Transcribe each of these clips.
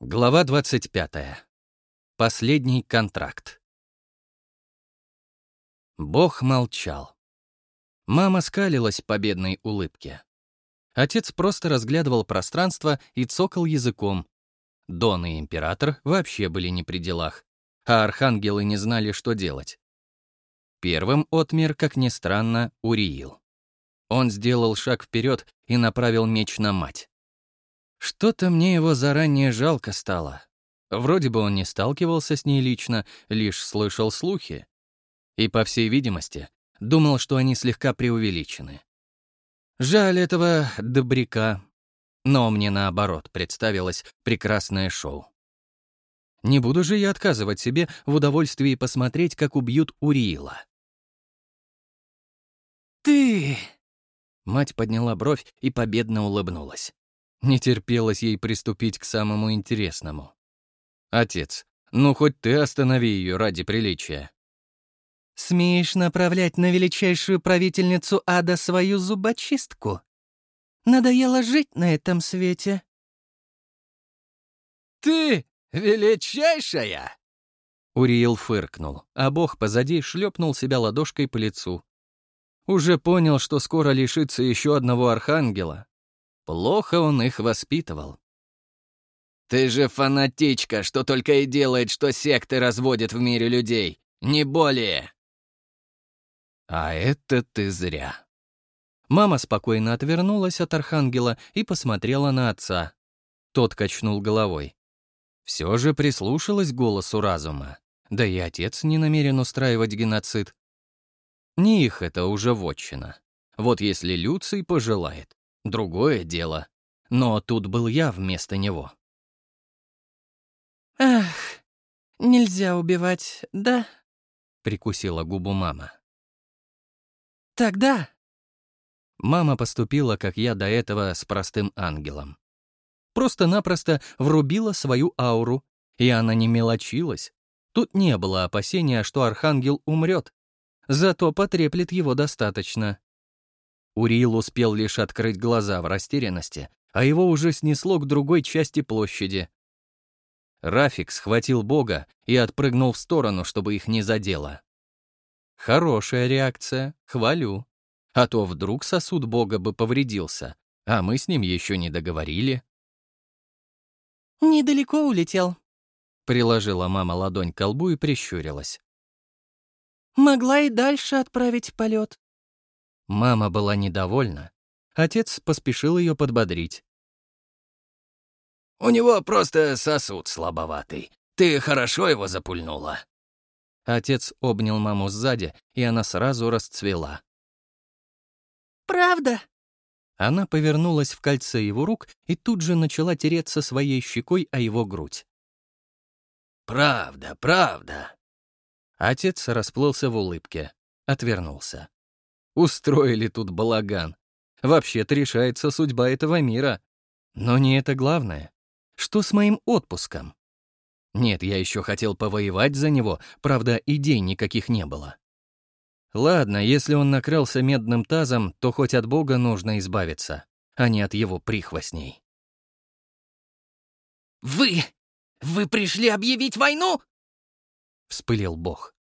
Глава 25. Последний контракт. Бог молчал. Мама скалилась победной улыбке. Отец просто разглядывал пространство и цокал языком. Дон и император вообще были не при делах, а архангелы не знали, что делать. Первым отмер, как ни странно, Уриил. Он сделал шаг вперед и направил меч на мать. Что-то мне его заранее жалко стало. Вроде бы он не сталкивался с ней лично, лишь слышал слухи. И, по всей видимости, думал, что они слегка преувеличены. Жаль этого добряка. Но мне, наоборот, представилось прекрасное шоу. Не буду же я отказывать себе в удовольствии посмотреть, как убьют Уриила. «Ты!» Мать подняла бровь и победно улыбнулась. Не терпелось ей приступить к самому интересному. «Отец, ну хоть ты останови ее ради приличия». «Смеешь направлять на величайшую правительницу ада свою зубочистку? Надоело жить на этом свете». «Ты величайшая!» Уриил фыркнул, а бог позади шлепнул себя ладошкой по лицу. Уже понял, что скоро лишится еще одного архангела, Плохо он их воспитывал. «Ты же фанатичка, что только и делает, что секты разводят в мире людей. Не более!» «А это ты зря». Мама спокойно отвернулась от архангела и посмотрела на отца. Тот качнул головой. Все же прислушалась голосу разума. Да и отец не намерен устраивать геноцид. Не их это уже вотчина. Вот если Люций пожелает, Другое дело. Но тут был я вместо него. «Ах, нельзя убивать, да?» — прикусила губу мама. «Тогда...» Мама поступила, как я до этого, с простым ангелом. Просто-напросто врубила свою ауру, и она не мелочилась. Тут не было опасения, что архангел умрет, зато потреплет его достаточно. Урил успел лишь открыть глаза в растерянности, а его уже снесло к другой части площади. Рафик схватил бога и отпрыгнул в сторону, чтобы их не задело. Хорошая реакция, хвалю. А то вдруг сосуд бога бы повредился, а мы с ним еще не договорили. «Недалеко улетел», — приложила мама ладонь к колбу и прищурилась. «Могла и дальше отправить полет. Мама была недовольна. Отец поспешил ее подбодрить. «У него просто сосуд слабоватый. Ты хорошо его запульнула». Отец обнял маму сзади, и она сразу расцвела. «Правда?» Она повернулась в кольце его рук и тут же начала тереться своей щекой о его грудь. «Правда, правда». Отец расплылся в улыбке, отвернулся. Устроили тут балаган. Вообще-то решается судьба этого мира. Но не это главное. Что с моим отпуском? Нет, я еще хотел повоевать за него, правда, идей никаких не было. Ладно, если он накрылся медным тазом, то хоть от Бога нужно избавиться, а не от его прихвостней. «Вы! Вы пришли объявить войну?» — вспылил Бог.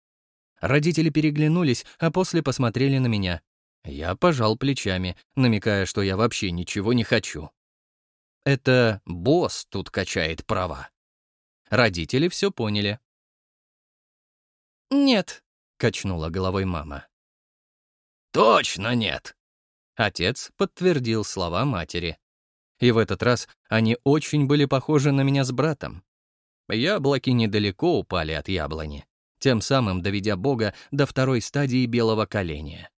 Родители переглянулись, а после посмотрели на меня. Я пожал плечами, намекая, что я вообще ничего не хочу. Это босс тут качает права. Родители все поняли. «Нет», — качнула головой мама. «Точно нет!» Отец подтвердил слова матери. И в этот раз они очень были похожи на меня с братом. Яблоки недалеко упали от яблони тем самым доведя Бога до второй стадии белого коленя.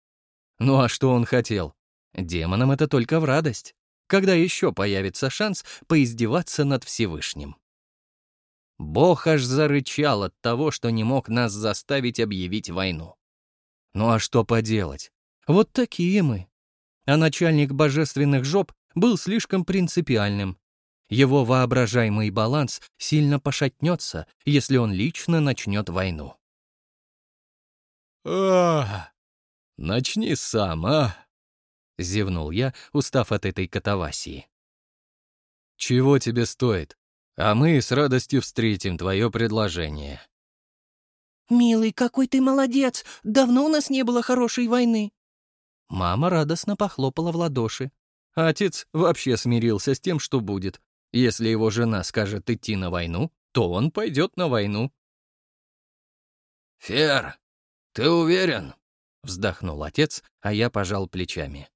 Ну а что он хотел? Демонам это только в радость. Когда еще появится шанс поиздеваться над Всевышним? Бог аж зарычал от того, что не мог нас заставить объявить войну. Ну а что поделать? Вот такие мы. А начальник божественных жоп был слишком принципиальным. Его воображаемый баланс сильно пошатнется, если он лично начнет войну. «Ах, начни сам, а?» — зевнул я, устав от этой катавасии. «Чего тебе стоит? А мы с радостью встретим твое предложение». «Милый, какой ты молодец! Давно у нас не было хорошей войны!» Мама радостно похлопала в ладоши. Отец вообще смирился с тем, что будет. Если его жена скажет идти на войну, то он пойдет на войну. «Фер, ты уверен?» — вздохнул отец, а я пожал плечами.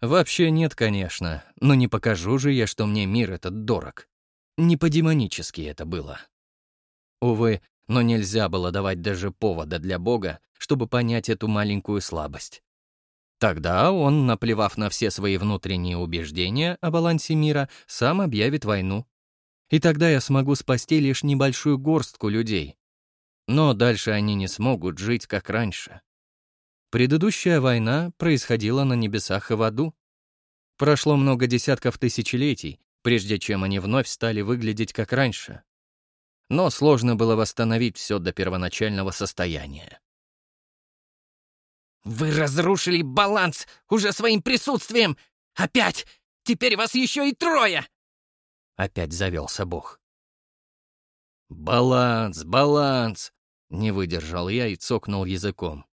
«Вообще нет, конечно, но не покажу же я, что мне мир этот дорог. Не по-демонически это было. Увы, но нельзя было давать даже повода для Бога, чтобы понять эту маленькую слабость. Тогда он, наплевав на все свои внутренние убеждения о балансе мира, сам объявит войну. И тогда я смогу спасти лишь небольшую горстку людей. Но дальше они не смогут жить, как раньше. Предыдущая война происходила на небесах и в аду. Прошло много десятков тысячелетий, прежде чем они вновь стали выглядеть как раньше. Но сложно было восстановить все до первоначального состояния. «Вы разрушили баланс уже своим присутствием! Опять! Теперь вас еще и трое!» Опять завелся Бог. «Баланс, баланс!» — не выдержал я и цокнул языком.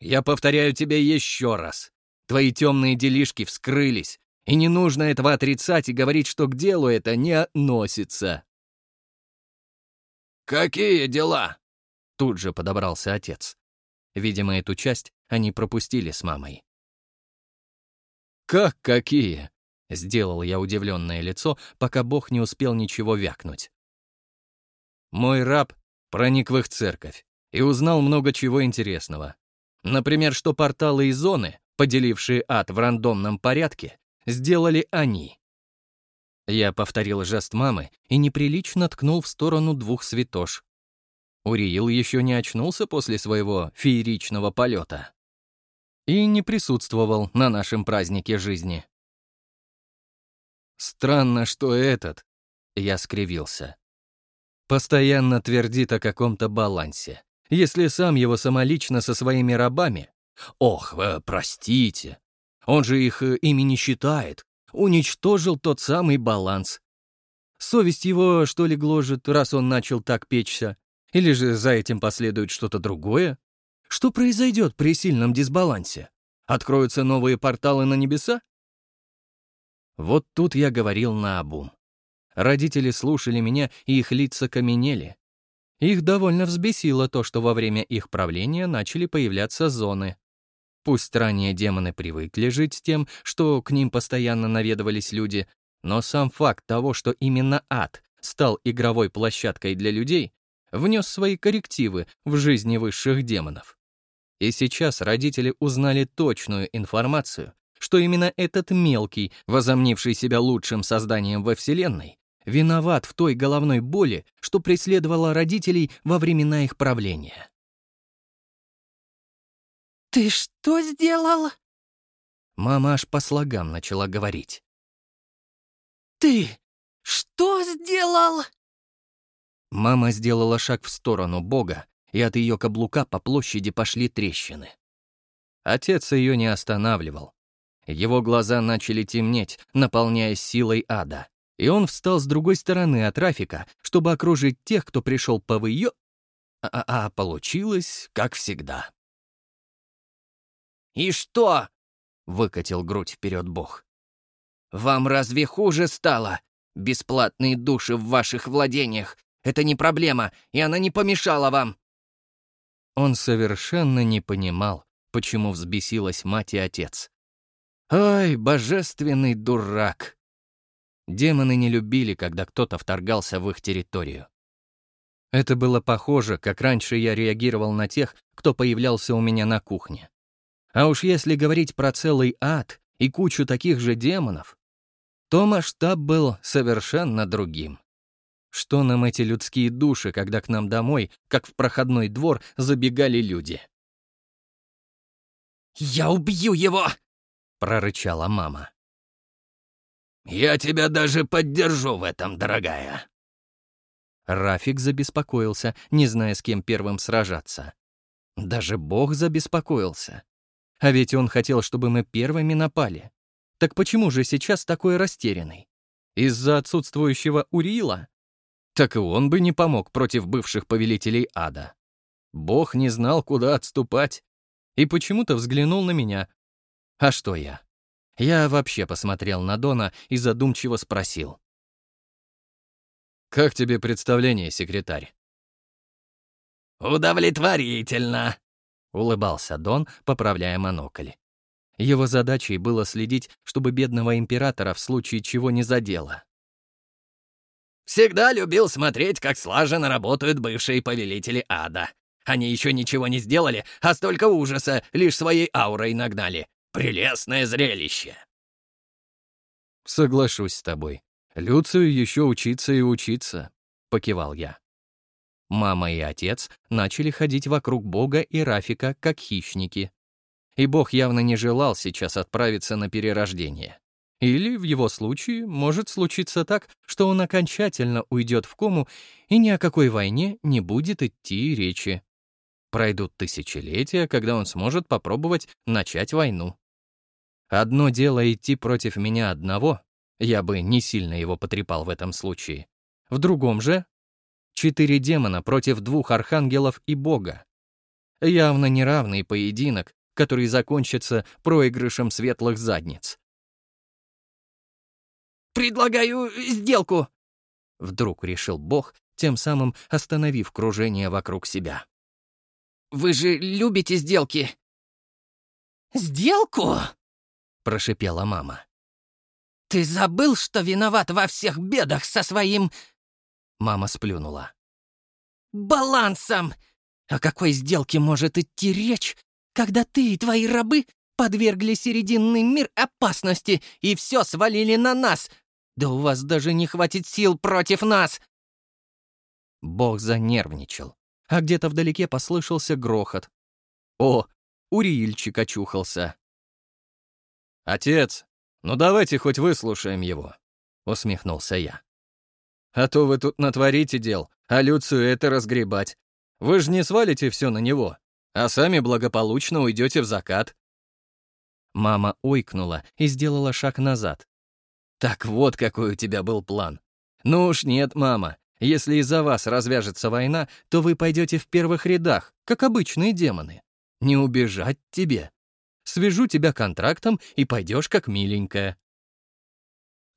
«Я повторяю тебе еще раз. Твои темные делишки вскрылись, и не нужно этого отрицать и говорить, что к делу это не относится». «Какие дела?» Тут же подобрался отец. Видимо, эту часть они пропустили с мамой. «Как какие?» — сделал я удивленное лицо, пока Бог не успел ничего вякнуть. Мой раб проник в их церковь и узнал много чего интересного. Например, что порталы и зоны, поделившие ад в рандомном порядке, сделали они. Я повторил жест мамы и неприлично ткнул в сторону двух святош. Уриил еще не очнулся после своего фееричного полета и не присутствовал на нашем празднике жизни. Странно, что этот, я скривился, постоянно твердит о каком-то балансе, если сам его самолично со своими рабами, ох, э, простите, он же их э, ими не считает, уничтожил тот самый баланс. Совесть его, что ли, гложет, раз он начал так печься? Или же за этим последует что-то другое? Что произойдет при сильном дисбалансе? Откроются новые порталы на небеса? Вот тут я говорил наобум. Родители слушали меня, и их лица каменели. Их довольно взбесило то, что во время их правления начали появляться зоны. Пусть ранее демоны привыкли жить с тем, что к ним постоянно наведывались люди, но сам факт того, что именно ад стал игровой площадкой для людей, внес свои коррективы в жизни высших демонов. И сейчас родители узнали точную информацию, что именно этот мелкий, возомнивший себя лучшим созданием во Вселенной, виноват в той головной боли, что преследовала родителей во времена их правления. «Ты что сделал?» Мама аж по слогам начала говорить. «Ты что сделал?» Мама сделала шаг в сторону Бога, и от ее каблука по площади пошли трещины. Отец ее не останавливал. Его глаза начали темнеть, наполняясь силой ада, и он встал с другой стороны от трафика, чтобы окружить тех, кто пришел по ее... А, а, а получилось, как всегда. «И что?» — выкатил грудь вперед Бог. «Вам разве хуже стало? Бесплатные души в ваших владениях. Это не проблема, и она не помешала вам». Он совершенно не понимал, почему взбесилась мать и отец. «Ай, божественный дурак!» Демоны не любили, когда кто-то вторгался в их территорию. Это было похоже, как раньше я реагировал на тех, кто появлялся у меня на кухне. А уж если говорить про целый ад и кучу таких же демонов, то масштаб был совершенно другим. Что нам эти людские души, когда к нам домой, как в проходной двор, забегали люди? «Я убью его!» — прорычала мама. «Я тебя даже поддержу в этом, дорогая!» Рафик забеспокоился, не зная, с кем первым сражаться. Даже Бог забеспокоился. А ведь он хотел, чтобы мы первыми напали. Так почему же сейчас такой растерянный? Из-за отсутствующего Урила? Так и он бы не помог против бывших повелителей ада. Бог не знал, куда отступать, и почему-то взглянул на меня. А что я? Я вообще посмотрел на Дона и задумчиво спросил. «Как тебе представление, секретарь?» «Удовлетворительно», — улыбался Дон, поправляя монокль. Его задачей было следить, чтобы бедного императора в случае чего не задело. «Всегда любил смотреть, как слаженно работают бывшие повелители ада. Они еще ничего не сделали, а столько ужаса лишь своей аурой нагнали. Прелестное зрелище!» «Соглашусь с тобой. Люцию еще учиться и учиться», — покивал я. Мама и отец начали ходить вокруг Бога и Рафика как хищники и Бог явно не желал сейчас отправиться на перерождение. Или, в его случае, может случиться так, что он окончательно уйдет в кому, и ни о какой войне не будет идти речи. Пройдут тысячелетия, когда он сможет попробовать начать войну. Одно дело идти против меня одного, я бы не сильно его потрепал в этом случае. В другом же — четыре демона против двух архангелов и бога. Явно неравный поединок, который закончится проигрышем светлых задниц. «Предлагаю сделку!» Вдруг решил Бог, тем самым остановив кружение вокруг себя. «Вы же любите сделки!» «Сделку?» — прошипела мама. «Ты забыл, что виноват во всех бедах со своим...» Мама сплюнула. «Балансом! О какой сделке может идти речь, когда ты и твои рабы подвергли Серединный мир опасности и все свалили на нас. Да у вас даже не хватит сил против нас!» Бог занервничал, а где-то вдалеке послышался грохот. О, Уриильчик очухался. «Отец, ну давайте хоть выслушаем его», — усмехнулся я. «А то вы тут натворите дел, а Люцию это разгребать. Вы же не свалите все на него а сами благополучно уйдете в закат». Мама ойкнула и сделала шаг назад. «Так вот какой у тебя был план. Ну уж нет, мама. Если из-за вас развяжется война, то вы пойдете в первых рядах, как обычные демоны. Не убежать тебе. Свяжу тебя контрактом и пойдешь как миленькая».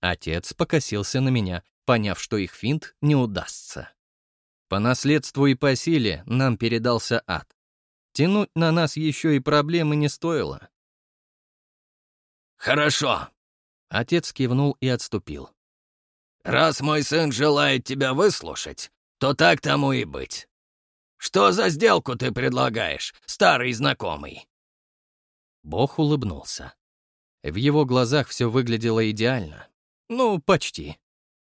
Отец покосился на меня, поняв, что их финт не удастся. По наследству и по силе нам передался ад. Тянуть на нас еще и проблемы не стоило. «Хорошо», — отец кивнул и отступил. «Раз мой сын желает тебя выслушать, то так тому и быть. Что за сделку ты предлагаешь, старый знакомый?» Бог улыбнулся. В его глазах все выглядело идеально. Ну, почти.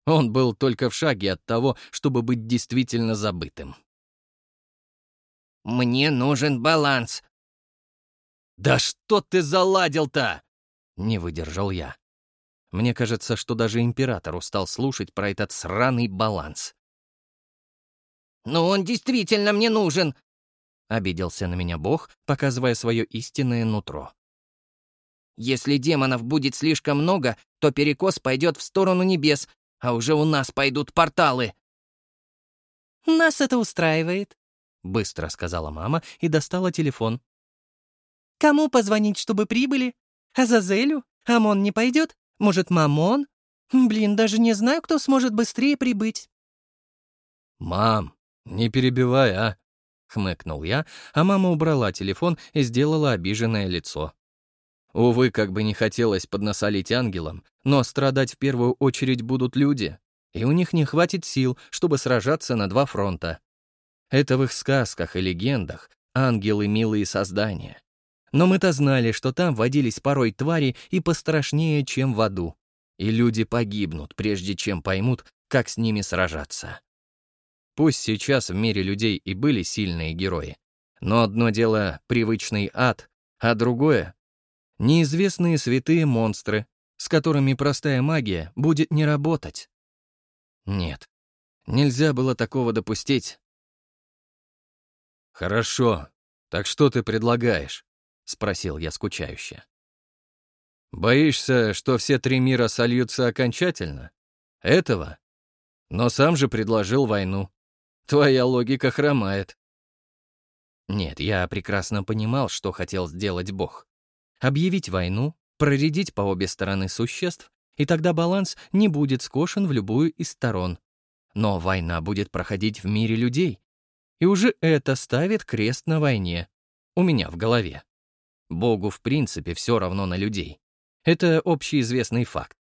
Он был только в шаге от того, чтобы быть действительно забытым. Мне нужен баланс». «Да что ты заладил-то?» — не выдержал я. Мне кажется, что даже император устал слушать про этот сраный баланс. «Но он действительно мне нужен!» — обиделся на меня бог, показывая свое истинное нутро. «Если демонов будет слишком много, то перекос пойдет в сторону небес, а уже у нас пойдут порталы». «Нас это устраивает», — быстро сказала мама и достала телефон. «Кому позвонить, чтобы прибыли? Азазелю? Амон не пойдет? Может, Мамон? Блин, даже не знаю, кто сможет быстрее прибыть». «Мам, не перебивай, а!» — хмыкнул я, а мама убрала телефон и сделала обиженное лицо. Увы, как бы не хотелось поднасолить ангелам, но страдать в первую очередь будут люди, и у них не хватит сил, чтобы сражаться на два фронта. Это в их сказках и легендах ангелы — милые создания. Но мы-то знали, что там водились порой твари и пострашнее, чем в аду. И люди погибнут, прежде чем поймут, как с ними сражаться. Пусть сейчас в мире людей и были сильные герои, но одно дело — привычный ад, а другое — неизвестные святые монстры, с которыми простая магия будет не работать. Нет, нельзя было такого допустить, «Хорошо. Так что ты предлагаешь?» — спросил я скучающе. «Боишься, что все три мира сольются окончательно? Этого? Но сам же предложил войну. Твоя логика хромает. Нет, я прекрасно понимал, что хотел сделать Бог. Объявить войну, проредить по обе стороны существ, и тогда баланс не будет скошен в любую из сторон. Но война будет проходить в мире людей. И уже это ставит крест на войне. У меня в голове. Богу в принципе все равно на людей. Это общеизвестный факт.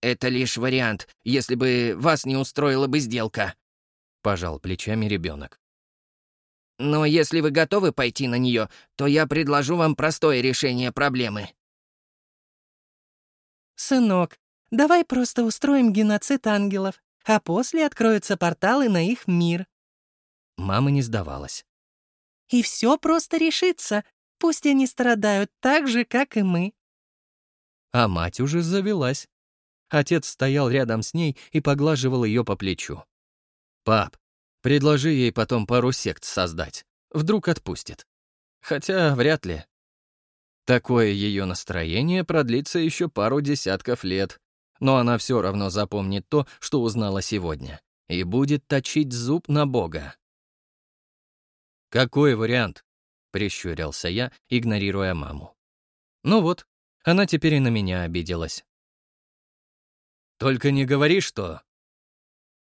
«Это лишь вариант, если бы вас не устроила бы сделка», — пожал плечами ребенок. «Но если вы готовы пойти на нее, то я предложу вам простое решение проблемы». «Сынок, давай просто устроим геноцид ангелов, а после откроются порталы на их мир». Мама не сдавалась. «И все просто решится. Пусть они страдают так же, как и мы». А мать уже завелась. Отец стоял рядом с ней и поглаживал ее по плечу. «Пап, предложи ей потом пару сект создать. Вдруг отпустит. Хотя вряд ли. Такое ее настроение продлится еще пару десятков лет, но она все равно запомнит то, что узнала сегодня, и будет точить зуб на Бога. «Какой вариант?» — прищурился я, игнорируя маму. «Ну вот, она теперь и на меня обиделась. Только не говори, что...»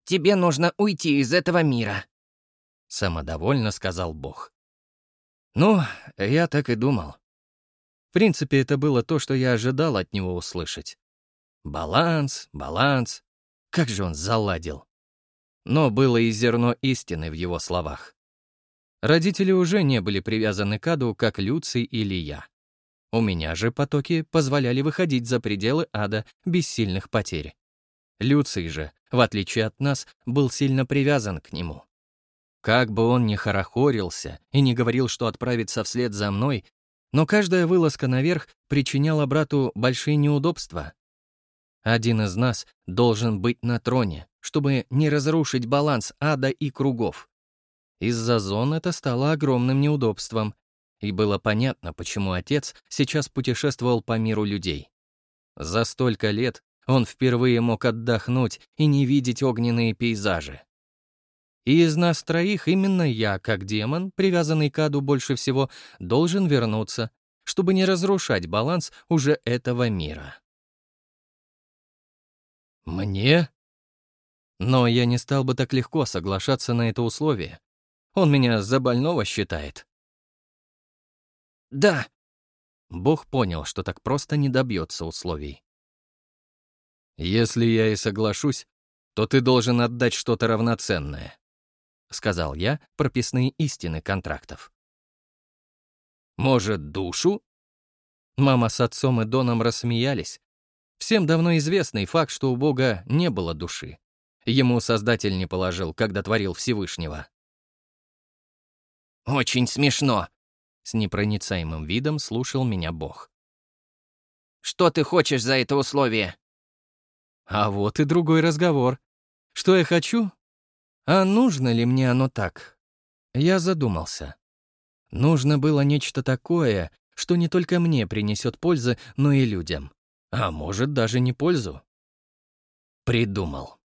«Тебе нужно уйти из этого мира», — самодовольно сказал Бог. «Ну, я так и думал. В принципе, это было то, что я ожидал от него услышать. Баланс, баланс. Как же он заладил. Но было и зерно истины в его словах. Родители уже не были привязаны к аду, как Люций или я. У меня же потоки позволяли выходить за пределы ада без сильных потерь. Люций же, в отличие от нас, был сильно привязан к нему. Как бы он ни хорохорился и не говорил, что отправится вслед за мной, но каждая вылазка наверх причиняла брату большие неудобства. Один из нас должен быть на троне, чтобы не разрушить баланс ада и кругов. Из-за зон это стало огромным неудобством, и было понятно, почему отец сейчас путешествовал по миру людей. За столько лет он впервые мог отдохнуть и не видеть огненные пейзажи. И из нас троих именно я, как демон, привязанный к аду больше всего, должен вернуться, чтобы не разрушать баланс уже этого мира. Мне? Но я не стал бы так легко соглашаться на это условие. Он меня за больного считает. Да. Бог понял, что так просто не добьется условий. «Если я и соглашусь, то ты должен отдать что-то равноценное», — сказал я прописные истины контрактов. «Может, душу?» Мама с отцом и Доном рассмеялись. Всем давно известный факт, что у Бога не было души. Ему Создатель не положил, когда творил Всевышнего. «Очень смешно», — с непроницаемым видом слушал меня Бог. «Что ты хочешь за это условие?» А вот и другой разговор. Что я хочу? А нужно ли мне оно так? Я задумался. Нужно было нечто такое, что не только мне принесет пользы, но и людям. А может, даже не пользу. Придумал.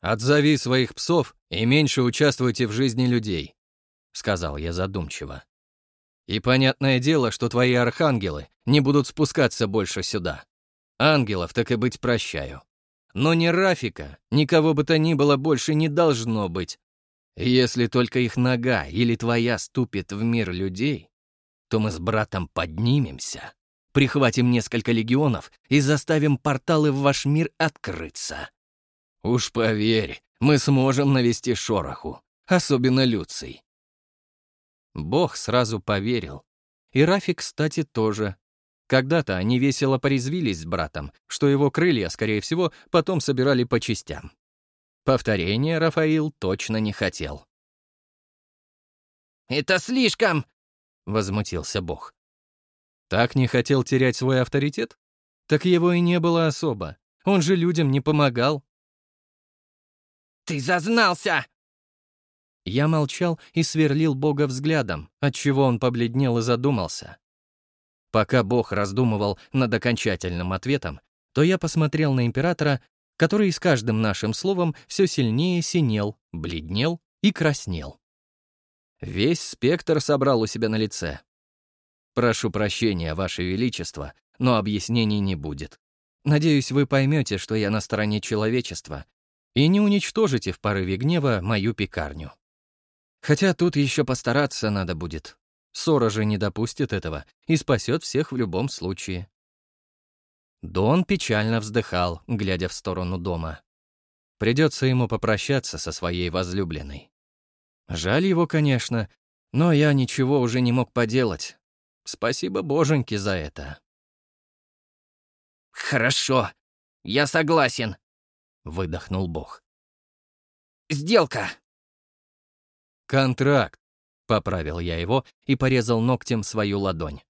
«Отзови своих псов и меньше участвуйте в жизни людей», — сказал я задумчиво. «И понятное дело, что твои архангелы не будут спускаться больше сюда. Ангелов, так и быть, прощаю. Но ни Рафика, никого бы то ни было больше не должно быть. Если только их нога или твоя ступит в мир людей, то мы с братом поднимемся, прихватим несколько легионов и заставим порталы в ваш мир открыться. Уж поверь, мы сможем навести шороху, особенно Люций. Бог сразу поверил. И Рафик, кстати, тоже. Когда-то они весело порезвились с братом, что его крылья, скорее всего, потом собирали по частям. Повторения Рафаил точно не хотел. «Это слишком!» — возмутился Бог. Так не хотел терять свой авторитет? Так его и не было особо. Он же людям не помогал. «Ты зазнался!» Я молчал и сверлил Бога взглядом, отчего он побледнел и задумался. Пока Бог раздумывал над окончательным ответом, то я посмотрел на императора, который с каждым нашим словом все сильнее синел, бледнел и краснел. Весь спектр собрал у себя на лице. «Прошу прощения, Ваше Величество, но объяснений не будет. Надеюсь, вы поймете, что я на стороне человечества, и не уничтожите в порыве гнева мою пекарню. Хотя тут еще постараться надо будет. Сора же не допустит этого и спасет всех в любом случае. Дон печально вздыхал, глядя в сторону дома. Придется ему попрощаться со своей возлюбленной. Жаль его, конечно, но я ничего уже не мог поделать. Спасибо боженьке за это. «Хорошо, я согласен», — выдохнул Бог. «Сделка!» «Контракт», — поправил я его и порезал ногтем свою ладонь.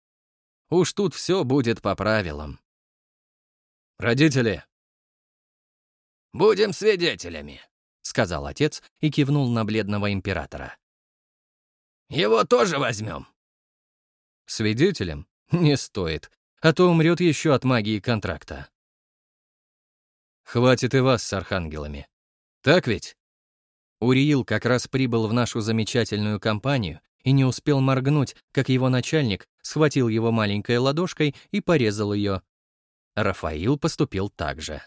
«Уж тут все будет по правилам». «Родители!» «Будем свидетелями», — сказал отец и кивнул на бледного императора. «Его тоже возьмем». «Свидетелем? Не стоит, а то умрет еще от магии контракта». «Хватит и вас с архангелами. Так ведь?» Уриил как раз прибыл в нашу замечательную компанию и не успел моргнуть, как его начальник схватил его маленькой ладошкой и порезал ее. Рафаил поступил так же.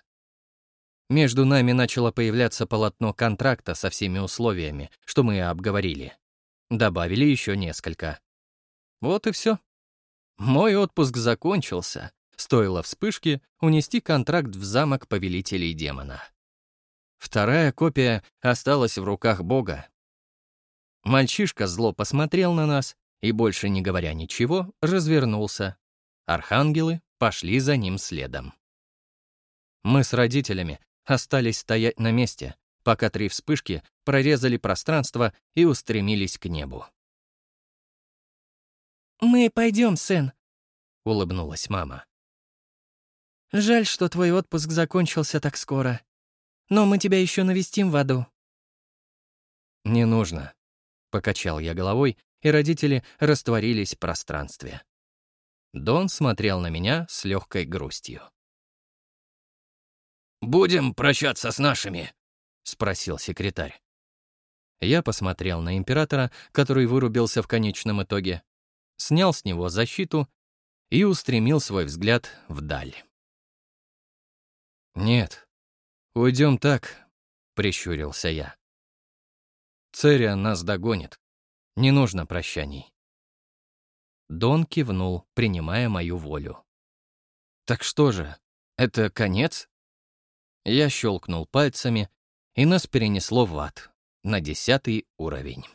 Между нами начало появляться полотно контракта со всеми условиями, что мы обговорили. Добавили еще несколько. Вот и все. Мой отпуск закончился. Стоило вспышке унести контракт в замок повелителей демона. Вторая копия осталась в руках Бога. Мальчишка зло посмотрел на нас и, больше не говоря ничего, развернулся. Архангелы пошли за ним следом. Мы с родителями остались стоять на месте, пока три вспышки прорезали пространство и устремились к небу. «Мы пойдем, сын», — улыбнулась мама. «Жаль, что твой отпуск закончился так скоро. Но мы тебя еще навестим в аду». «Не нужно», — покачал я головой, и родители растворились в пространстве. Дон смотрел на меня с легкой грустью. «Будем прощаться с нашими?» — спросил секретарь. Я посмотрел на императора, который вырубился в конечном итоге, снял с него защиту и устремил свой взгляд вдаль. «Нет, уйдем так», — прищурился я. «Церия нас догонит. Не нужно прощаний». Дон кивнул, принимая мою волю. «Так что же, это конец?» Я щелкнул пальцами, и нас перенесло в ад, на десятый уровень.